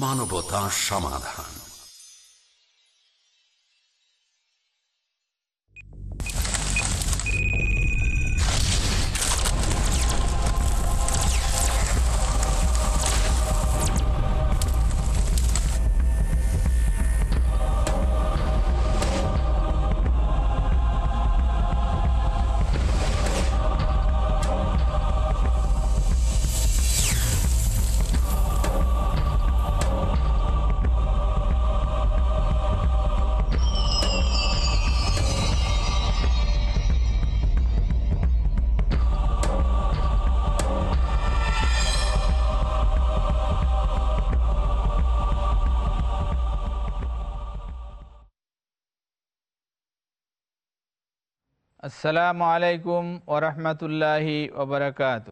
মানবতা সমাধান। আসসালামু আলাইকুম ওরহমতুল্লাহি ওবরাকাত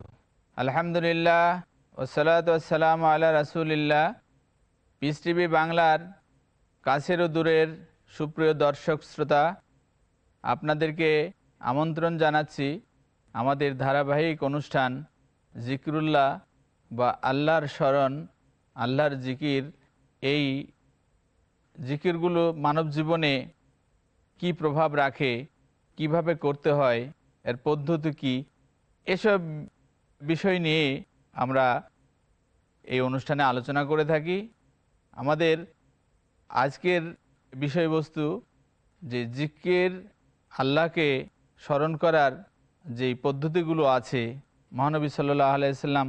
আলহামদুলিল্লাহ ওসালাত ওসালাম আল্লাহ রাসুলিল্লাহ। পিস টিভি বাংলার কাছের দূরের সুপ্রিয় দর্শক শ্রোতা, আপনাদেরকে আমন্ত্রণ জানাচ্ছি আমাদের ধারাবাহিক অনুষ্ঠান জিকরুল্লাহ বা আল্লাহর স্মরণ, আল্লাহর জিকির। এই জিকিরগুলো মানব জীবনে কি প্রভাব রাখে কীভাবে করতে হয়, এর পদ্ধতি কি, এসব বিষয় নিয়ে আমরা এই অনুষ্ঠানে আলোচনা করে থাকি। আমাদের আজকের বিষয়বস্তু যে জিকের আল্লাহকে স্মরণ করার যেই পদ্ধতিগুলো আছে, মহানবী সাল্লাহ আলাইসাল্লাম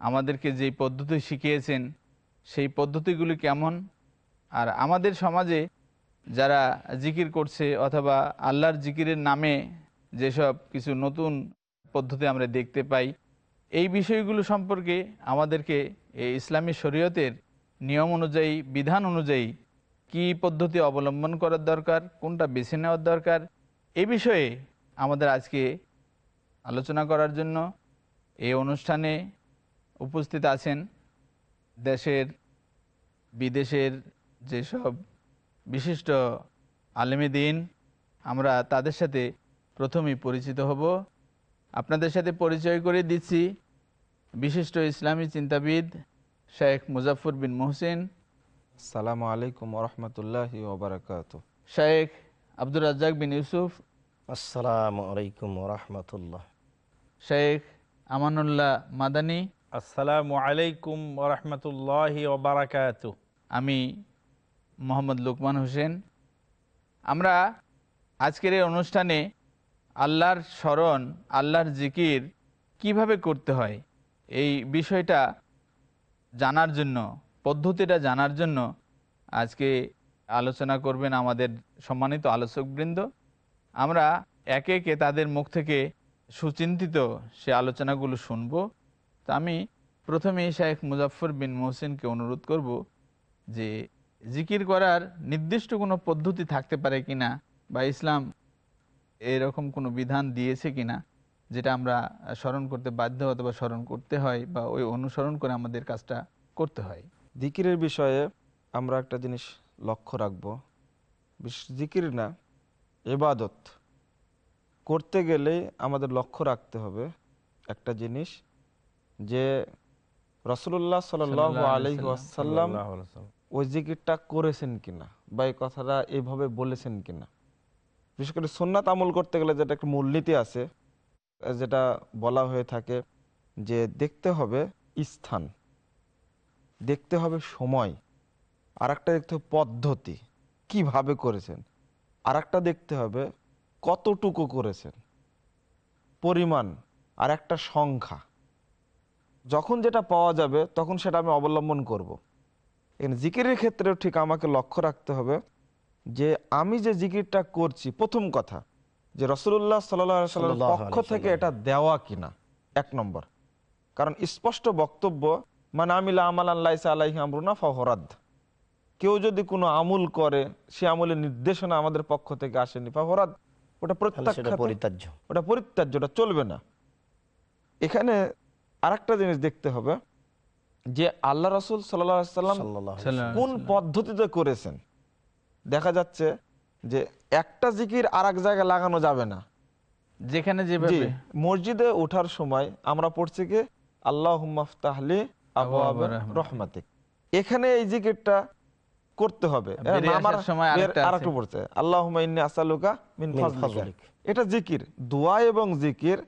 আমাদেরকে যেই পদ্ধতি শিখিয়েছেন, সেই পদ্ধতিগুলি কেমন, আর আমাদের সমাজে যারা জিকির করছে অথবা আল্লাহর জিকিরের নামে যেসব কিছু নতুন পদ্ধতি আমরা দেখতে পাই, এই বিষয়গুলো সম্পর্কে আমাদেরকে এই ইসলামী শরীয়তের নিয়ম অনুযায়ী, বিধান অনুযায়ী কি পদ্ধতি অবলম্বন করার দরকার, কোনটা বেছে নেওয়ার দরকার এই বিষয়ে আমাদের আজকে আলোচনা করার জন্য এই অনুষ্ঠানে উপস্থিত আছেন দেশের, বিদেশের যেসব বিশিষ্ট আলেমী দিন আমরা তাদের সাথে প্রথমেই পরিচিত হব। আপনাদের সাথে পরিচয় করে দিচ্ছি বিশিষ্ট ইসলামী চিন্তাবিদ শেখ মুজাফর বিন মোহসিন। সালামু আলাইকুম রহমতুল্লাহ ওবরাকাত শেখ আব্দুর রাজ্জাক বিন ইউসুফ। আসসালামু আলাইকুম রহমতুল্লাহ। শেখ আমানুল্লাহ মাদানী। আসসালামু আলাইকুম রহমতুল্লাহ ওবরাকাত আমি মোহাম্মদ লুকমান হোসেন। আমরা আজকের এই অনুষ্ঠানে আল্লাহর স্মরণ, আল্লাহর জিকির কীভাবে করতে হয় এই বিষয়টা জানার জন্য, পদ্ধতিটা জানার জন্য আজকে আলোচনা করবেন আমাদের সম্মানিত আলোচকবৃন্দ। আমরা একে একে তাদের মুখ থেকে সুচিন্তিত সে আলোচনাগুলো শুনব। তা আমি প্রথমেই শেখ মুজাফর বিন মোহসিনকে অনুরোধ করব যে জিকির করার নির্দিষ্ট কোনো পদ্ধতি থাকতে পারে কিনা বা ইসলাম এরকম কোনো বিধান দিয়েছে কিনা যেটা আমরা স্মরণ করতে বাধ্য অথবা স্মরণ করতে হয় বা ওই অনুসরণ করে আমাদের কাজটা করতে হয়। জিকিরের বিষয়ে আমরা একটা জিনিস লক্ষ্য রাখব। জিকির না এবাদত করতে গেলে আমাদের লক্ষ্য রাখতে হবে একটা জিনিস যে রসুল্লাহ সাল আলহি আসাল্লাম ওই জিকিরটা করেছেন কিনা বা এই কথাটা এইভাবে বলেছেন কিনা? বিশেষ করে সোননাথ আমল করতে গেলে যেটা একটা মূলনীতি আছে, যেটা বলা হয়ে থাকে যে দেখতে হবে স্থান, দেখতে হবে সময় আর একটা দেখতে পদ্ধতি, কীভাবে করেছেন? আর একটা দেখতে হবে কতটুকু করেছেন? পরিমাণ আর একটা সংখ্যা। যখন যেটা পাওয়া যাবে তখন সেটা আমি অবলম্বন করব। এখানে জিকিরের ক্ষেত্রেও ঠিক আমাকে লক্ষ্য রাখতে হবে যে আমি যে জিকিরটা করছি প্রথম কথা যে রসুল্লাহ সাল্লাল্লাহু পক্ষ থেকে এটা দেওয়া কিনা এক নম্বর। কারণ স্পষ্ট বক্তব্য মানে আমিলা আমাল আল্লাহ আলাইহি আমরুনা ফহরাদ কেউ যদি কোনো আমুল করে সে আমলের নির্দেশনা আমাদের পক্ষ থেকে আসেনি ফহরাদ ওটা পরিত্যাজ্য। ওটা পরিত্যাজ্য ওটা চলবে না। এখানে আরেকটা জিনিস দেখতে হবে যে আল্লাহ রসুল সাল্লাম সাল্লাল্লাহু আলাইহি সাল্লাম। কোন পদ্ধতিতে করেছেন দেখা যাচ্ছে যে একটা জিকির আর এক জায়গায় লাগানো যাবে না যেখানে যেভাবে মসজিদে ওঠার সময় আমরা পড়ছি কি আল্লাহ আবওয়াবে রহমাতিক এখানে এই জিকিরটা করতে হবে বেরিয়ে আমার আসার সময় আরেকটা আছে। আরেকটা পড়ছে আল্লাহুম্মা ইন্নী মিন ফাজলিকা ফাজলিক। এটা জিকির দোয়া এবং জিকির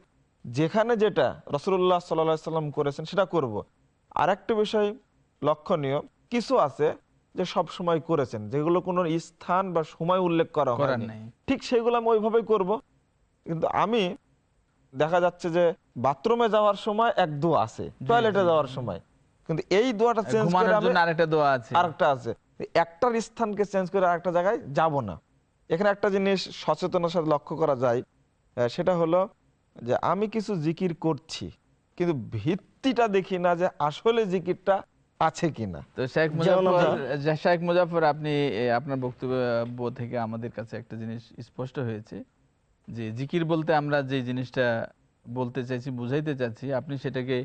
যেখানে যেটা রসুল্লাহ সাল্লাহ সাল্লাম করেছেন সেটা করব। আর একটা বিষয় লক্ষণীয় কিছু আছে যে সব সময় করেছেন যেগুলো কোনো স্থান বা সময় উল্লেখ করা হয়নি। ঠিক সেগুলো আমি ওইভাবেই করব। কিন্তু আমি দেখা যাচ্ছে যে বাথরুমে যাওয়ার সময় এক দোয়া আছে টয়লেটে যাওয়ার সময়। কিন্তু এই দোয়াটা চেঞ্জ করে আমি আরেকটা দোয়া আছে। আরেকটা আছে। একটার স্থানকে চেঞ্জ করে আরেকটা জায়গায় যাব না। এখানে একটা জিনিস সচেতনের সাথে লক্ষ্য করা যায় সেটা হলো যে আমি কিছু জিকির করছি। কিন্তু ভিত্তিটা দেখি না যে আসলে জিকিরটা আছে কিনা। তো শেখ মুজাফর শেখ মুজাফর আপনি আপনার বক্তব্য থেকে আমাদের কাছে একটা জিনিস স্পষ্ট হয়েছে যে জিকির বলতে আমরা যে জিনিসটা বলতে চাইছি বুঝাইতে চাচ্ছি আপনি সেটাকে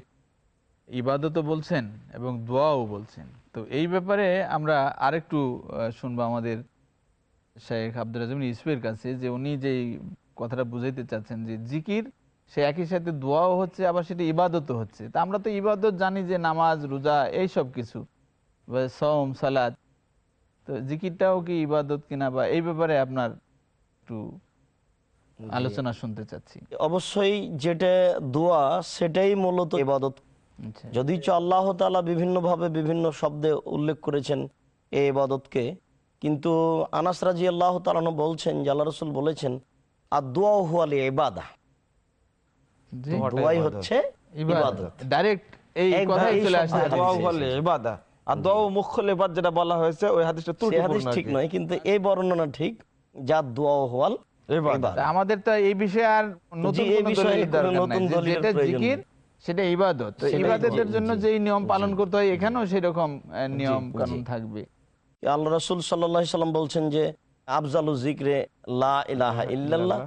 ইবাদতও বলছেন এবং দোয়াও বলছেন। তো এই ব্যাপারে আমরা আরেকটু শুনব আমাদের শেখ আব্দুল রাজিম ইসফের কাছে যে উনি যেই কথাটা বুঝাইতে চাচ্ছেন যে জিকির সে একই সাথে দোয়াও হচ্ছে আবার সেটা ইবাদতও হচ্ছে। তা আমরা তো ইবাদত জানি যে নামাজ রোজা এই সব কিছু বা সম সালাদ তো জিকিরটাও কি ইবাদত কিনা বা এই ব্যাপারে আপনার একটু আলোচনা শুনতে চাচ্ছি। অবশ্যই যেটা দোয়া সেটাই মূলত ইবাদত। আচ্ছা। যদি আল্লাহ তালা বিভিন্নভাবে বিভিন্ন শব্দে উল্লেখ করেছেন এই ইবাদতকে কিন্তু আনাস রাজি আল্লাহ তালানো বলছেন আল্লাহ রসুল বলেছেন আর দোয়া হুয়ালি ইবাদা দোয়াই হচ্ছে ইবাদত। ইবাদত। ডাইরেক্ট এই কথাই চলে আসছে দোয়া বলে ইবাদা। আর দোয়া লেবাদ যেটা বলা হয়েছে ওই হাদিসটা ত্রুটিপূর্ণ হাদিস ঠিক নয় কিন্তু এই বর্ণনা ঠিক যা দোয়া হওয়াল ইবাদত। ইবাদত। আমাদের তো এই বিষয়ে আর নতুন নতুন। যেটা জিকির সেটা ইবাদত। সেটাই ইবাদতের জন্য যেই নিয়ম পালন করতে হয় এখানেও সেরকম নিয়ম কানুন থাকবে। আল্লাহ রসুল সাল্লাহ সাল্লাম বলছেন যে আফজালু জিক্রে লা ইলাহা ইল্লাল্লাহ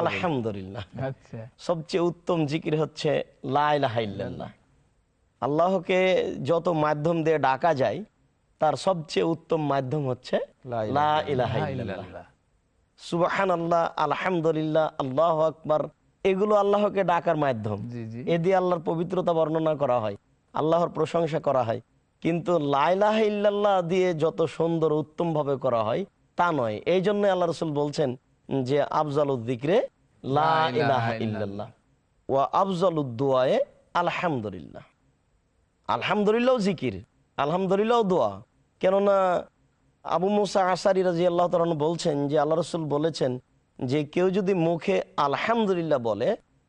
আলহামদুলিল্লাহ। আচ্ছা। সবচেয়ে উত্তম জিকির হচ্ছে লা আল্লাহকে যত মাধ্যম দিয়ে ডাকা যায় তার সবচেয়ে উত্তম মাধ্যম হচ্ছে লা লা ইলাহা ইল্লাল্লাহ। সুবাহান আল্লাহ আলহামদুলিল্লাহ আল্লাহ আকবার এগুলো আল্লাহকে ডাকার মাধ্যম। জি জি। এ দিয়ে আল্লাহর পবিত্রতা বর্ণনা করা হয় আল্লাহর প্রশংসা করা হয়। কিন্তু লাইলাহ ইল্লাল্লাহ দিয়ে যত সুন্দর উত্তম ভাবে করা হয় তা নয়। এই জন্য আল্লাহ রসুল বলছেন যে আফজাল উদ্দিকরে লা ইলাহা ও আফজাল উদ্দোয়ায়ে আলহামদুলিল্লাহ। আলহামদুলিল্লাহ জিকির আলহামদুলিল্লাহ দোয়া। কেননা আবু মুসা আসারি রাজি আল্লাহ তালন বলছেন যে আল্লাহ রসুল বলেছেন যে কেউ যদি মুখে আলহামদুলিল্লাহ বলে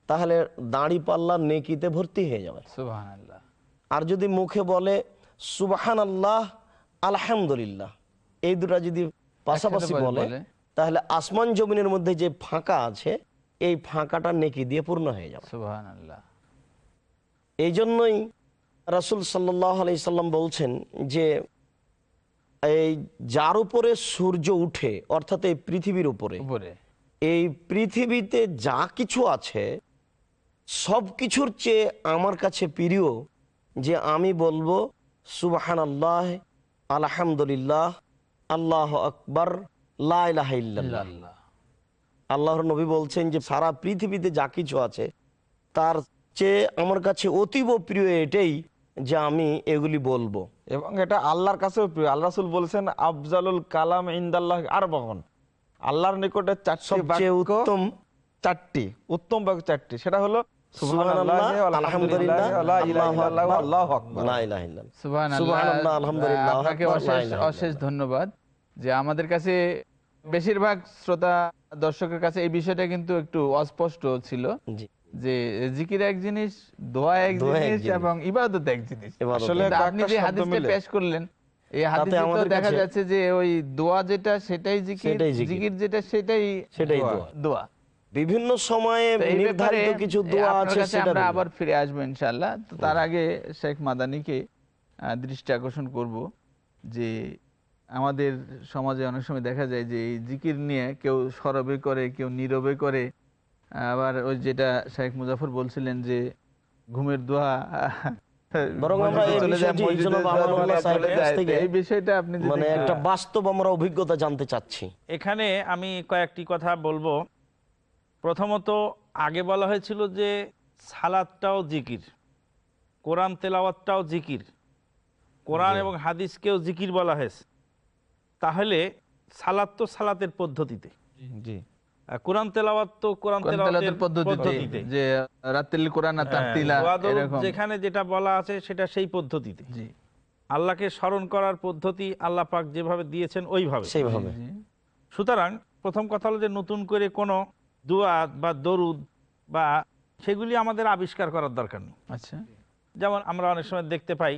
তাহলে দাঁড়ি পাল্লা নেকিতে ভর্তি হয়ে যাবে। আর যদি মুখে বলে সুবাহান আল্লাহ আলহামদুলিল্লাহ এই দুটা যদি পাশাপাশি বলে। তাহলে আসমান জমিনের মধ্যে যে ফাঁকা আছে এই ফাঁকাটা নেকি দিয়ে পূর্ণ হয়ে যাবে। এই জন্যই রাসুল সাল্লাহ আলাইসাল্লাম বলছেন যে এই যার উপরে সূর্য উঠে অর্থাৎ এই পৃথিবীর উপরে উপরে। এই পৃথিবীতে যা কিছু আছে সব কিছুর চেয়ে আমার কাছে প্রিয় যে আমি বলব সুবাহান আল্লাহ আলহামদুলিল্লাহ আল্লাহ আকবর লাহ আল্লাহ আল্লাহর নবী বলছেন যে সারা পৃথিবীতে যা কিছু আছে তার চেয়ে আমার কাছে অতীব প্রিয় এটাই যে আমি এগুলি বলব। এবং এটা আল্লাহর কাছেও প্রিয়। আল্লাহ রাসূল বলেছেন আফজালুল কালাম ইনদাল্লাহ আর বহন আল্লাহর নিকটে চারটি উত্তম চারটি উত্তম বাক্য চারটি। সেটা হলো অশেষ ধন্যবাদ। যে আমাদের কাছে বেশিরভাগ শ্রোতা দর্শকের কাছে এই বিষয়টা কিন্তু একটু অস্পষ্ট ছিল। যে জিকির এক জিনিস দোয়া এক জিনিস। এবং ইবাদত এক জিনিস। আসলে আপনি যে হাদিসটা পেশ করলেন এই হাদিসে তো দেখা যাচ্ছে যে ওই দোয়া যেটা সেটাই জিকির জিকির। যেটা সেটাই সেটাই দোয়া। বিভিন্ন সময়ে নির্ধারিত কিছু দোয়া আছে সেটা আমরা আবার ফিরে আসব ইনশাল্লাহ তো তার আগে শেখ মাদানিকে আহ, দৃষ্টি আকর্ষণ করব যে আমাদের সমাজে অনেক সময় দেখা যায় যে এই জিকির নিয়ে কেউ সরবে করে কেউ নীরবে করে। আবার ওই যেটা শেখ মুজাফর বলছিলেন যে ঘুমের দোয়া মানে একটু- একটা বাস্তব আমরা অভিজ্ঞতা জানতে চাচ্ছি। এখানে আমি কয়েকটি কথা বলব। প্রথমত আগে বলা হয়েছিল যে সালাদটাও জিকির কোরআন তেলাওয়াতটাও জিকির। কোরআন এবং হাদিসকেও জিকির বলা হয়েছে। তাহলে সালাত তো সালাতের পদ্ধতিতে। জি কোরআন তেলাওয়াত তো কোরআন তেলাওয়াতের পদ্ধতিতে যে রাত্রিল কোরআন হ্যাঁ, তারতিলা যেখানে যেটা বলা আছে সেটা সেই পদ্ধতিতে। জি। আল্লাহকে স্মরণ করার পদ্ধতি আল্লাহ পাক যেভাবে দিয়েছেন ওইভাবে। সেইভাবে সুতরাং প্রথম কথা হলো যে নতুন করে কোনো দুয়াত বা দরুদ বা সেগুলি আমাদের আবিষ্কার করার দরকার নেই। আচ্ছা। যেমন আমরা অনেক সময় দেখতে পাই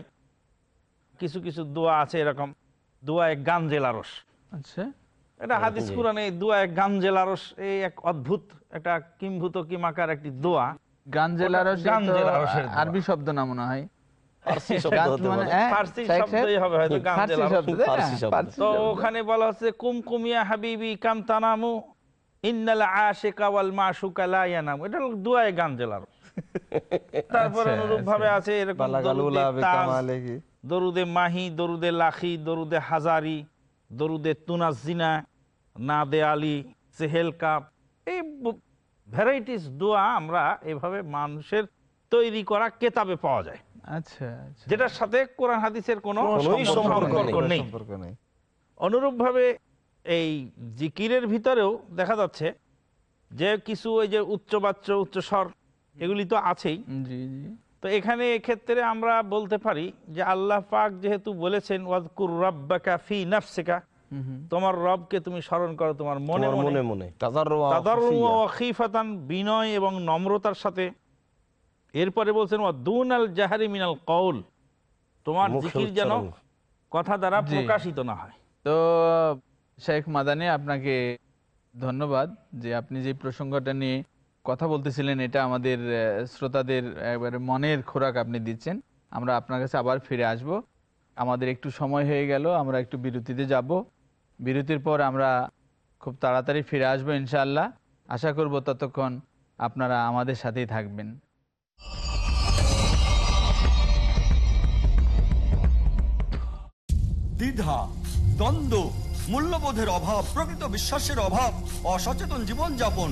কিছু কিছু দোয়া আছে এরকম। দোয়া এক গাঞ্জেল আরস। আচ্ছা। এটা হাদিস কোরআনে এই দোয়া এক গাঞ্জেল আরস এই এক অদ্ভুত একটা কিম্ভূত কিমাকার একটি দোয়া। আরবি শব্দ না মনে হয়। গান মানে। হ্যাঁ, তো ওখানে বলা হচ্ছে কুমকুমিয়া হাবিবি কাম তানামু ইন্নাল আশিকা ওয়াল মাশুকা লা ইয়ানামু। এটা দুয়ায়ে গাঞ্জেল আরস। তারপরে আচ্ছা, অনুরূপ ভাবে আছে এরকম দরুদে মাহি দরুদে লাখি দরুদে হাজারি দরুদে তুনাজিনা নাদে আলী সেহেল কাপ এই ভ্যারাইটিস দোয়া আমরা এভাবে মানুষের তৈরি করা কেতাবে পাওয়া যায়। আচ্ছা আচ্ছা। যেটার সাথে কোরআন হাদিসের কোনো সম্পর্ক সম্পর্ক নেই। অনুরূপভাবে এই জিকিরের ভিতরেও দেখা যাচ্ছে যে কিছু ওই যে উচ্চবাচ্য উচ্চস্বর এগুলি তো আছেই। জি জি। তো এখানে এক্ষেত্রে আমরা বলতে পারি যে আল্লাহ পাক যেহেতু বলেছেন ওয়াজকুর রব্বাকা ফি নাফসিকা। তোমার রবকে তুমি স্মরণ করো তোমার মনে মনে। মনে তাদাররুয়া ওয়া খিফাতান বিনয় এবং নম্রতার সাথে। এরপরে বলছেন দুন আল জাহারি মিনাল কৌল তোমার জিকির যেন কথা দ্বারা প্রকাশিত না হয়। তো শেখ মাদানি আপনাকে ধন্যবাদ যে আপনি যে প্রসঙ্গটা নিয়ে কথা বলতেছিলেন, এটা আমাদের শ্রোতাদের একবারে মনের খোরাক আপনি দিচ্ছেন। আমরা আপনার কাছে আবার ফিরে আসব। আমাদের একটু সময় হয়ে গেল, আমরা একটু বিরতিতে যাব। বিরতির পর আমরা খুব তাড়াতাড়ি ফিরে আসব ইনশাআল্লাহ। আশা করব ততক্ষণ আপনারা আমাদের সাথেই থাকবেন। দ্বিধা, দ্বন্দ্ব, মূল্যবোধের অভাব, প্রকৃত বিশ্বাসের অভাব, অসচেতন জীবনযাপন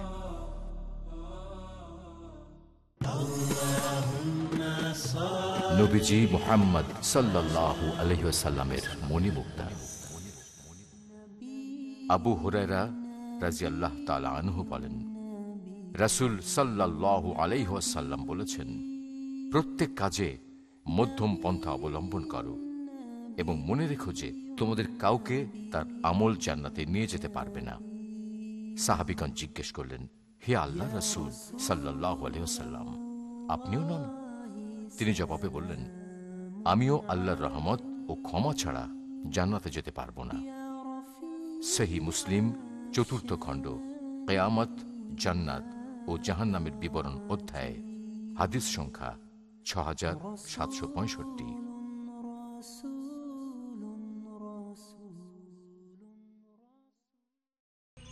আবু হুরায়রা রাজিয়াল্লাহ তালা আনহু বলেন, রাসূল সাল্লাল্লাহু আলাইহাল্লাম বলেছেন, প্রত্যেক কাজে মধ্যম পন্থা অবলম্বন করো এবং মনে রেখো যে তোমাদের কাউকে তার আমল জান্নাতে নিয়ে যেতে পারবে না। সাহাবিগণ জিজ্ঞেস করলেন হে আল্লাহ রসুল সাল্লাহ আলহিহাল্লাম আপনিও নন? তিনি জবাবে বললেন, আমিও আল্লাহর রহমত ও ক্ষমা ছাড়া জান্নাতে যেতে পারব না। সেহি মুসলিম, চতুর্থ খণ্ড, কেয়ামত, জান্নাত ও জাহান্নামের বিবরণ অধ্যায়, হাদিস সংখ্যা ছ হাজার সাতশো পঁয়ষট্টি।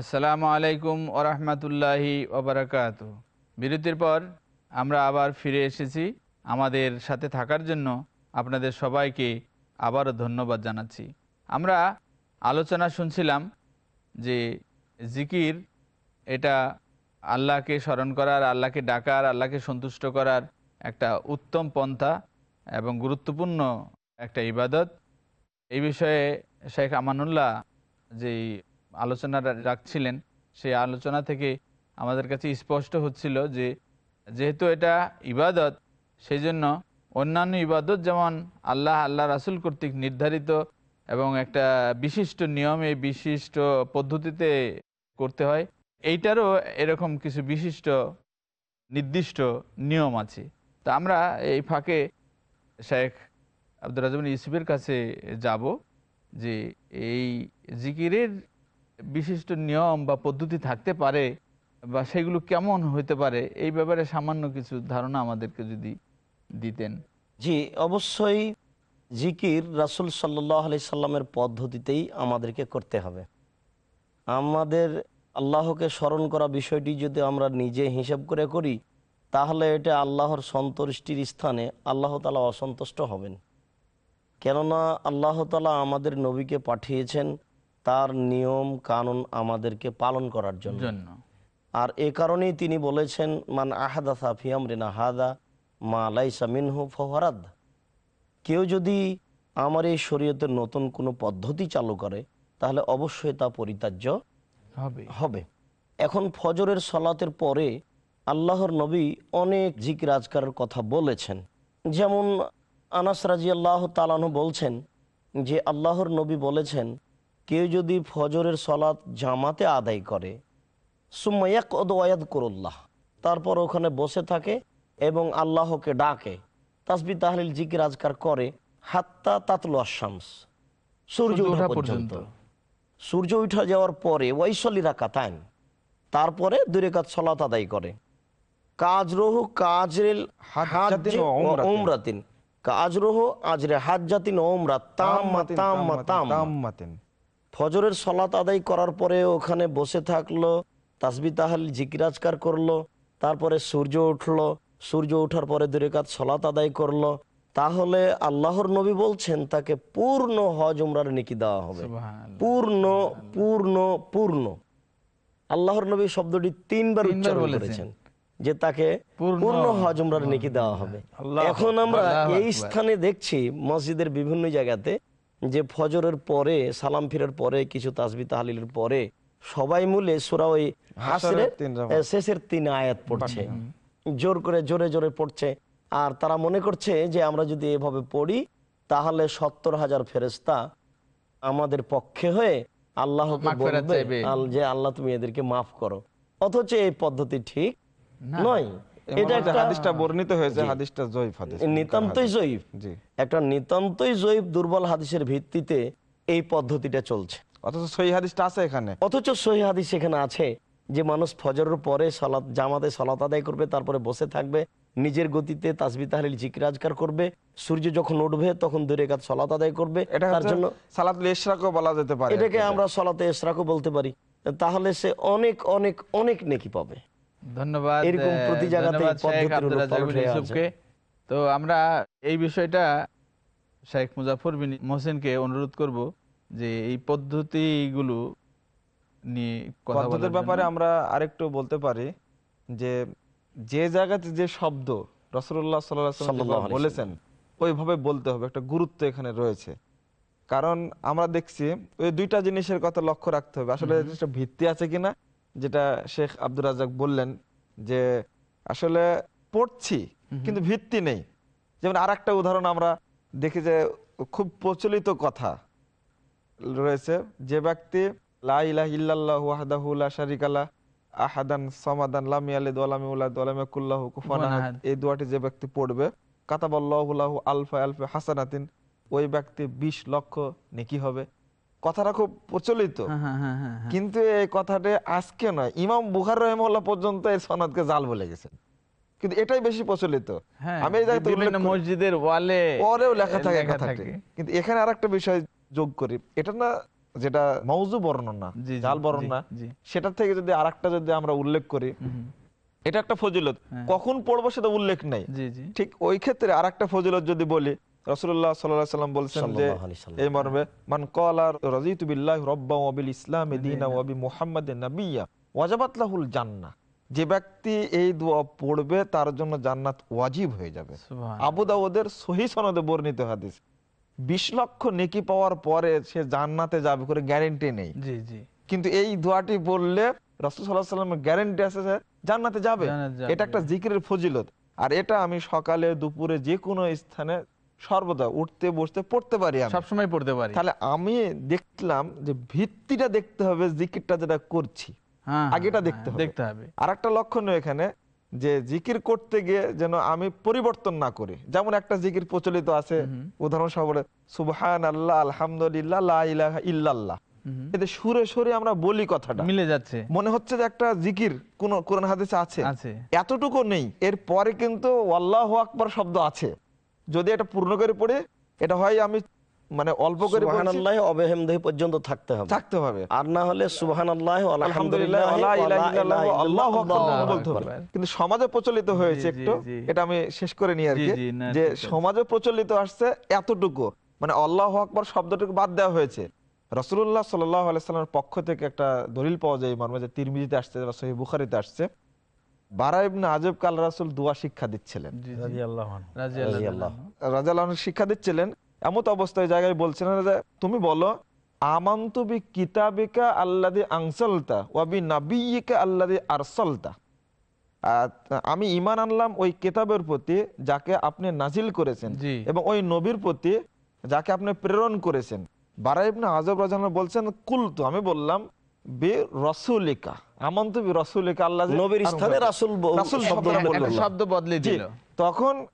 আসসালামু আলাইকুম ওরহমতুল্লাহি ওবরাকাত বিরতির পর আমরা আবার ফিরে এসেছি আমাদের সাথে থাকার জন্য। আপনাদের সবাইকে আবারও ধন্যবাদ জানাচ্ছি। আমরা আলোচনা শুনছিলাম যে জিকির এটা আল্লাহকে স্মরণ করার, আল্লাহকে ডাকার, আল্লাহকে সন্তুষ্ট করার একটা উত্তম পন্থা এবং গুরুত্বপূর্ণ একটা ইবাদত। এই বিষয়ে শেখ আমানুল্লাহ যেই আলোচনা রাখছিলেন, সেই আলোচনা থেকে আমাদের কাছে স্পষ্ট হচ্ছিল যে যেহেতু এটা ইবাদত সেই জন্য অন্যান্য ইবাদত যেমন আল্লাহ আল্লাহ রাসুল কর্তৃক নির্ধারিত এবং একটা বিশিষ্ট নিয়মে বিশিষ্ট পদ্ধতিতে করতে হয়, এইটারও এরকম কিছু বিশিষ্ট নির্দিষ্ট নিয়ম আছে। তা আমরা এই ফাঁকে শেখ আব্দুল রাজমান ইউসুফের কাছে যাব যে এই জিকিরের বিশিষ্ট নিয়ম বা পদ্ধতি থাকতে পারে বা সেগুলো কেমন হতে পারে, এই ব্যাপারে সামান্য কিছু ধারণা আমাদেরকে যদি দিতেন। জি, অবশ্যই জিকির রাসুল সাল্লাহ আলি সাল্লামের পদ্ধতিতেই আমাদেরকে করতে হবে। আমাদের আল্লাহকে স্মরণ করা বিষয়টি যদি আমরা নিজে হিসাব করে করি, তাহলে এটা আল্লাহর সন্তুষ্টির স্থানে আল্লাহ তালা অসন্তুষ্ট হবেন। কেননা আল্লাহ তালা আমাদের নবীকে পাঠিয়েছেন তার নিয়ম কানুন আমাদেরকে পালন করার জন্য। আর এ কারণেই তিনি বলেছেন মান আহাদা সাফিয়াম রিনা হাদা মা লাইসা মিনহু ফহরাদ কেউ যদি আমার এই শরীয়তের নতুন কোনো পদ্ধতি চালু করে তাহলে অবশ্যই তা পরিত্যাজ্য হবে। হবে। এখন ফজরের সলাতের পরে আল্লাহর নবী অনেক জিকির আজকারের কথা বলেছেন। যেমন আনাস রাজি আল্লাহ তালানু বলছেন যে আল্লাহর নবী বলেছেন কেউ যদি ফজরের সলাৎ জামাতে আদায় করে সুম্মায়াক ওয়াদ করুল্লাহ তারপর ওখানে বসে থাকে এবং আল্লাহকে ডাকে তাসবি তাহলিল জিকির আজকার করে হাত্তা তাতলু আশামস সূর্য ওঠা পর্যন্ত। সূর্য উঠা যাওয়ার পরে ওয়াইসলি রাকাতান তারপরে দুই রেখাত সলাত আদায় করে কাজ রহু কাজরেল। ওমরাতিন কাজ রহু আজরে হাজ্জাতিন ওমরা তাম্মা তাম্মা তাম্মাতিন। ফজরের সলাত আদায় করার পরে ওখানে বসে থাকল তাসবি তাহাল জিকিরাজকার করল তারপরে সূর্য উঠল সূর্য ওঠার পরে দুরেকাত সলাত আদায় করল। তাহলে আল্লাহর নবী বলছেন তাকে পূর্ণ হজ উমরার নেকি দেওয়া হবে। পূর্ণ পূর্ণ পূর্ণ। আল্লাহর নবী শব্দটি তিনবার উচ্চারণ করেছেন যে তাকে পূর্ণ পূর্ণ হজ উমরার নেকি দেওয়া হবে। এখন আমরা এই স্থানে দেখছি মসজিদের বিভিন্ন জায়গাতে যে ফজরের পরে সালাম ফিরের পরে কিছু তাসবি তাহলিলের পরে সবাই মিলে সুরা ওই হাসরের শেষের তিন আয়াত পড়ছে। জোর করে জোরে জোরে পড়ছে। আর তারা মনে করছে যে আমরা যদি এভাবে পড়ি তাহলে সত্তর হাজার ফেরেস্তা আমাদের পক্ষে হয়ে আল্লাহকে বলবে যে আল্লাহ তুমি এদেরকে মাফ করো। অথচ এই পদ্ধতি ঠিক নয়। এটা মধ্যে একটা হাদিসটা বর্ণিত হয়েছে জি। হাদিসটা জয়ীফ হাদিস নিতান্তই জয়ীফ। জি। একটা নিতান্তই জয়ীফ দুর্বল হাদিসের ভিত্তিতে এই পদ্ধতিটা চলছে। অথচ সহি হাদিসটা আছে এখানে। অথচ সহি হাদিস সেখানে আছে যে মানুষ ফজরের পরে সলাত জামাতে সলাত আদায় করবে তারপরে বসে থাকবে নিজের গতিতে তাসবি তাহলিল জিকিরাজকার করবে সূর্য যখন উঠবে তখন দূরে কাজ সলাত আদায় করবে তার জন্য ইশরাকও বলা যেতে পারে এটাকে। আমরা সলাতে এসরাকও বলতে পারি। তাহলে সে অনেক অনেক অনেক নেকি পাবে। ধন্যবাদ এরকম প্রতি পদ্ধতির তো আমরা এই বিষয়টা শেখ মুজাফর বিন মোহসেনকে অনুরোধ করব যে এই পদ্ধতিগুলো নিয়ে পদ্ধতির ব্যাপারে আমরা আরেকটু বলতে পারি যে যে জায়গাতে যে শব্দ রসুল্লাহ সাল্লাহ বলেছেন ওইভাবে বলতে হবে একটা গুরুত্ব এখানে রয়েছে। কারণ আমরা দেখছি ওই দুইটা জিনিসের কথা লক্ষ্য রাখতে হবে আসলে ভিত্তি আছে কিনা যেটা শেখ আব্দুর রাজাক বললেন যে আসলে পড়ছি কিন্তু ভিত্তি নেই। যেমন আর একটা উদাহরণ আমরা দেখি যে খুব প্রচলিত কথা রয়েছে যে ব্যক্তি লাহ, আহাদান সামাদান লাম। এই দোয়াটি যে ব্যক্তি পড়বে কাতাবাল্লাহু আলফা আলফা হাসানাতিন ওই ব্যক্তি 20 লক্ষ নেকি হবে। কথাটা খুব প্রচলিত। হ্যাঁ, হ্যাঁ, হ্যাঁ। কিন্তু এই কথাটা আজকে নয় ইমাম বুখার রহিমউল্লাহ পর্যন্ত এই সনদকে জাল বলে গেছেন। কিন্তু এটাই বেশি প্রচলিত। আমি এই জায়গাতে মসজিদের ওয়ালে পরেও লেখা থাকে কথাটি। কিন্তু এখানে আরেকটা বিষয় যোগ করি। এটা না যেটা মৌজু বর্ণনা জাল বর্ণনা জি। সেটার থেকে যদি আরেকটা যদি আমরা উল্লেখ করি এটা একটা ফজিলত। কখন পড়ব সেটা উল্লেখ নেই। ঠিক ওই ক্ষেত্রে আরেকটা ফজিলত যদি বলি রসুল্লাহ সাল্লাহ সাল্লাম বলছেন যে। এই মর্মে মান কলা রাজিতু বিল্লাহি রাব্বা ওয়া বিল ইসলাম দীনা ওয়া বি মুহাম্মাদিন নাবিয়্যা ওয়াজাবাত লাহুল জান্নাহ। যে ব্যক্তি এই দোয়া পড়বে তার জন্য জান্নাত ওয়াজিব হয়ে যাবে। আবু দাউদের সহি সনদে বর্ণিত হাদিস বিশ লক্ষ নেকি পাওয়ার পরে সে জান্নাতে যাবে করে গ্যারেন্টি নেই। জি জি। কিন্তু এই দোয়াটি বললে রসুল সাল্লাহ সাল্লামের গ্যারেন্টি আছে যে জান্নাতে যাবে। জান্নাতে যাবে। এটা একটা জিকিরের ফজিলত। আর এটা আমি সকালে দুপুরে যে কোনো স্থানে সর্বদা উঠতে বসতে পড়তে পারি সবসময় পড়তে পারি। তাহলে আমি দেখলাম যে ভিত্তিটা দেখতে হবে জিকিরটা যেটা করছি। হ্যাঁ, আগেটা হ্যাঁ, দেখতে হবে। দেখতে হবে। আর একটা লক্ষণীয় এখানে যে জিকির করতে গিয়ে যেন আমি পরিবর্তন না করি। যেমন একটা জিকির প্রচলিত আছে উদাহরণ সহ বলে সুবহান আল্লাহ আলহামদুলিল্লাহ ইল্লাল্লাহ। এতে সুরে সুরে আমরা বলি কথাটা। মিলে যাচ্ছে। মনে হচ্ছে যে একটা জিকির কোন কোরআন হাদিসে আছে। আছে। এতটুকু নেই। এর পরে কিন্তু আল্লাহ আকবর শব্দ আছে। যদি এটা পূর্ণ করে পড়ে এটা হয় আমি মানে অল্প করে সুবহানাল্লাহি পর্যন্ত থাকতে হবে। থাকতে হবে। আর না হলে সুবহানাল্লাহ আলহামদুলিল্লাহ আলহামদুলিল্লাহ ওয়া লা ইলাহা ইল্লাল্লাহ, আল্লাহু আকবার বলতে হবে। কিন্তু সমাজে প্রচলিত হয়েছে একটু এটা আমি শেষ করে নিই আর কি যে সমাজে প্রচলিত আসছে এতটুকু। মানে আল্লাহ আকবর শব্দটুকু বাদ দেওয়া হয়েছে। রসুল্লাহ সাল্লামের পক্ষ থেকে একটা দলিল পাওয়া যায় মর্মে যে তিরমিজিতে আসছে বা সহি বুখারিতে আসছে। বারা ইবনে আজব কাল রাসুল দোয়া শিক্ষা দিচ্ছিলেন। জি, জি। রাদিয়াল্লাহু আনহু। রাজি রাজি আল্লাহ আল্লাহ। রাজা শিক্ষা দিচ্ছিলেন। এমত অবস্থায় জায়গায় বলছিলেন যে তুমি বলো আমান্তু বি কিতাবিকা আল্লাদি আনসালতা ওয়াবি নাবিয়িকা আল্লাদি আরসালতা? আর আমি ইমান আনলাম ওই কিতাবের প্রতি যাকে আপনি নাজিল করেছেন এবং ওই নবীর প্রতি যাকে আপনি প্রেরণ করেছেন। বারা ইবনে আজব রাজান বলছেন কুলতু আমি বললাম বে রসুলিকা। আমন্তু বি আল্লাহ নবীর স্থানে রাসূল ব- রাসূল শব্দটা শব্দটা বলল একটা বললাম। শব্দ বদলে দিল। তখন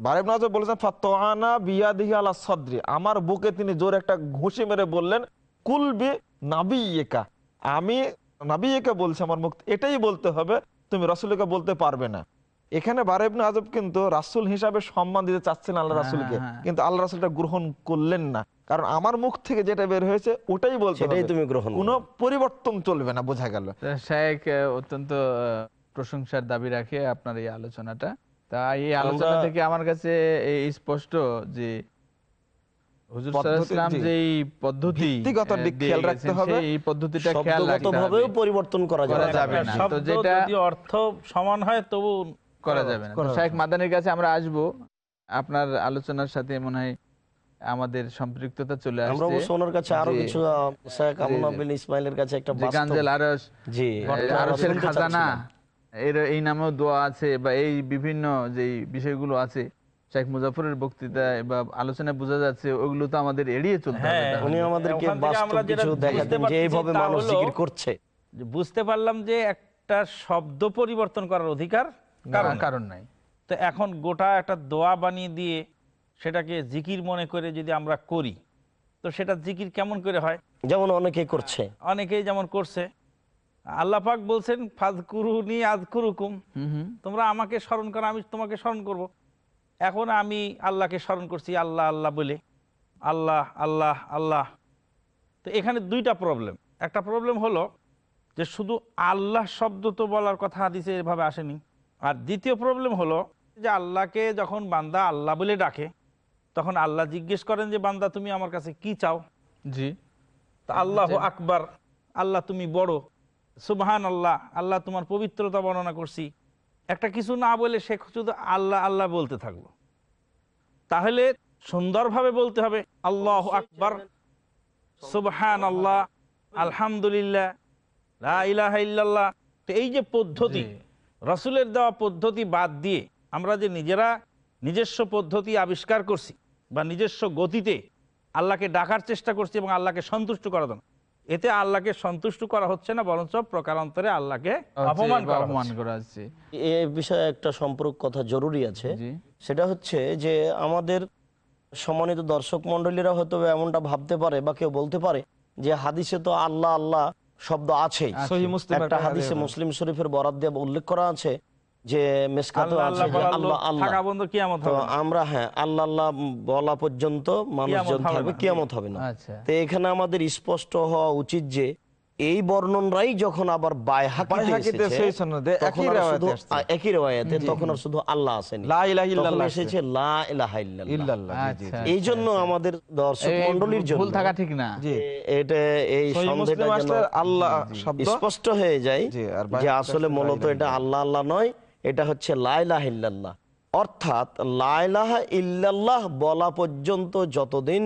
বারেব নজর বলেছেন ফাতোয়ানা বিয়াদিহি আলা সদরি। আমার বুকে তিনি জোর একটা ঘুষি মেরে বললেন কুলবি নাবিয়েকা। আমি নাবিয়েকা বলছে আমার মুখ এটাই বলতে হবে তুমি রসুলকে বলতে পারবে না। এখানে বারেব আজব কিন্তু রাসুল হিসাবে সম্মান দিতে চাচ্ছেন আল্লাহ হ্যাঁ, রাসুলকে হ্যাঁ। কিন্তু আল্লাহ রাসুলটা গ্রহণ করলেন না। কারণ আমার মুখ থেকে যেটা বের হয়েছে ওটাই বলতে সেটাই তুমি গ্রহণ কোনো পরিবর্তন চলবে না বোঝা গেল শায়েক অত্যন্ত প্রশংসার দাবি রাখে আপনার এই আলোচনাটা তা এই আলোচনা থেকে আমার কাছে এই স্পষ্ট যে হুজুর পদ্ধতি। যে এই দিক খেয়াল রাখতে হবে। এই পদ্ধতিটা খেয়াল রাখতে হবে পরিবর্তন করা যাবে না। তো যেটা- যদি অর্থ সমান হয় তবু করা যাবে না। মাদানের কাছে আমরা আসব আপনার আলোচনার সাথে মনে হয় আমাদের সম্পৃক্ততা চলে আসছে আমরা অবশ্য ওনার কাছে আরও কিছু শেখ আমনা বিন ইসমাইলের কাছে একটা বাস্তব গাঞ্জেল আরস জি এই আরসের খাজানা। এর এই নামেও দোয়া আছে বা এই বিভিন্ন যে বিষয়গুলো আছে শেখ মুজাফরের বক্তৃতায় বা আলোচনায় বোঝা যাচ্ছে ওগুলো তো আমাদের এড়িয়ে চলতে হবে হ্যাঁ, উনি আমাদেরকে বাস্তব কিছু দেখাতেন যে এইভাবে মানুষ জিকির করছে। যে বুঝতে পারলাম যে একটা শব্দ পরিবর্তন করার অধিকার কারণ কারণ নাই। তো এখন গোটা একটা দোয়া বানিয়ে দিয়ে সেটাকে জিকির মনে করে যদি আমরা করি তো সেটা জিকির কেমন করে হয়? যেমন অনেকে করছে। অনেকেই যেমন করছে। আল্লাহ পাক বলছেন ফাজকুরুনি আজকুরুকুম হুম হুম। তোমরা আমাকে স্মরণ করো আমি তোমাকে স্মরণ করব। এখন আমি আল্লাহকে স্মরণ করছি আল্লাহ আল্লাহ বলে। আল্লাহ আল্লাহ আল্লাহ। তো এখানে দুইটা প্রবলেম একটা প্রবলেম হলো যে শুধু আল্লাহ শব্দ তো বলার কথা হাদিসে এভাবে আসেনি। আর দ্বিতীয় প্রবলেম হলো যে আল্লাহকে যখন বান্দা আল্লাহ বলে ডাকে তখন আল্লাহ জিজ্ঞেস করেন যে বান্দা তুমি আমার কাছে কি চাও? জি। তা আল্লাহ আকবার আল্লাহ তুমি বড়। সুবহান আল্লাহ আল্লাহ তোমার পবিত্রতা বর্ণনা করছি। একটা কিছু না বলে সে শুধু আল্লাহ আল্লাহ বলতে থাকল। তাহলে সুন্দরভাবে বলতে হবে আল্লাহ আকবার সুবহান আল্লাহ আলহামদুলিল্লাহ ইল্লাল্লাহ। তো এই যে পদ্ধতি রসুলের দেওয়া পদ্ধতি বাদ দিয়ে আমরা যে নিজেরা নিজস্ব পদ্ধতি আবিষ্কার করছি বা নিজস্ব গতিতে আল্লাহকে ডাকার চেষ্টা করছি এবং আল্লাহকে সন্তুষ্ট করার জন্য। এতে আল্লাহকে সন্তুষ্ট করা হচ্ছে না বরঞ্চ প্রকারান্তরে আল্লাহকে অপমান অপমান করা হচ্ছে। এ বিষয়ে একটা সম্পর্ক কথা জরুরি আছে। সেটা হচ্ছে যে আমাদের সম্মানিত দর্শক মন্ডলীরা হয়তো এমনটা ভাবতে পারে বা কেউ বলতে পারে যে হাদিসে তো আল্লাহ আল্লাহ শব্দ মুসলিম একটা হাদিসে মুসলিম শরীফের বরাদ দিয়ে উল্লেখ করা আছে যে আছে আল্লাহ আল্লাহ। আমরা হ্যাঁ আল্লাহ আল্লাহ বলা পর্যন্ত মানুষজন থাকবে কিয়ামত হবে না। আচ্ছা। তো এখানে আমাদের স্পষ্ট হওয়া উচিত যে এই বর্ণনরাই যখন আবার একই রেওয়ায়েতে তখন আর শুধু আল্লাহ আসেনি। এসেছে লা ইলাহা ইল্লাল্লাহ। ইল্লাল্লাহ জি, জি, আচ্ছা। এই জন্য আমাদের দর্শক মন্ডলীর জন্য থাকা ঠিক না। এটা এই সন্দেহটা আল্লাহ স্পষ্ট হয়ে যায় যে আসলে মূলত এটা আল্লাহ আল্লাহ নয় এটা হচ্ছে লাইলাহ ইল্লাল্লাহ। অর্থাৎ লাইলাহা ইল্লাল্লাহ বলা পর্যন্ত যতদিন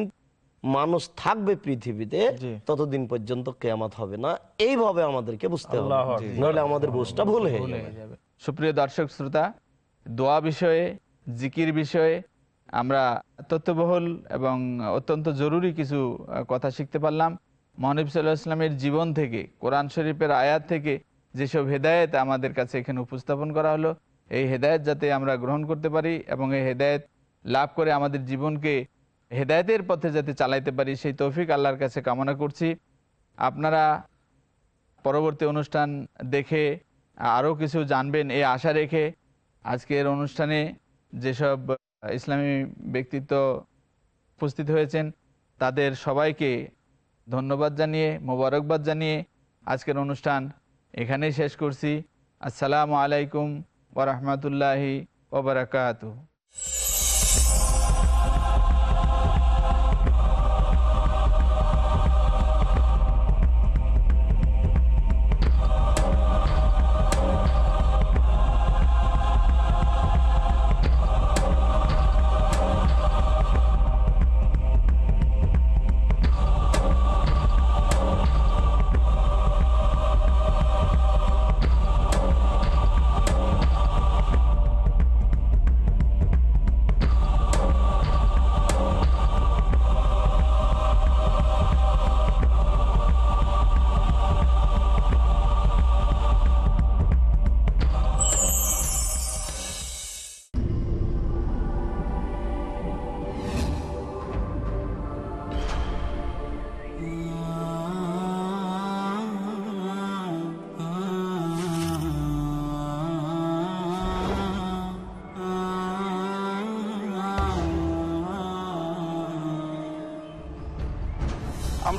মানুষ থাকবে পৃথিবীতে ততদিন পর্যন্ত কেয়ামত হবে না। এইভাবে আমাদেরকে বুঝতে হবে। নইলে আমাদের বুঝটা ভুল হয়ে যাবে। সুপ্রিয় দর্শক শ্রোতা দোয়া বিষয়ে জিকির বিষয়ে আমরা তথ্যবহুল এবং অত্যন্ত জরুরি কিছু কথা শিখতে পারলাম। মহানবী সাল্লাহ ইসলামের জীবন থেকে কোরআন শরীফের আয়াত থেকে যেসব হেদায়েত আমাদের কাছে এখানে উপস্থাপন করা হলো, এই হেদায়েত যাতে আমরা গ্রহণ করতে পারি এবং এই হেদায়েত লাভ করে আমাদের জীবনকে হেদায়েতের পথে যাতে চালাইতে পারি, সেই তৌফিক আল্লাহর কাছে কামনা করছি। আপনারা পরবর্তী অনুষ্ঠান দেখে আরও কিছু জানবেন, এই আশা রেখে আজকের অনুষ্ঠানে যেসব ইসলামী ব্যক্তিত্ব উপস্থিত হয়েছেন, তাদের সবাইকে ধন্যবাদ জানিয়ে, মোবারকবাদ জানিয়ে আজকের অনুষ্ঠান এখানেই শেষ করছি। আসসালামু আলাইকুম ওরহমতুল্লাহি ওবরাকাতু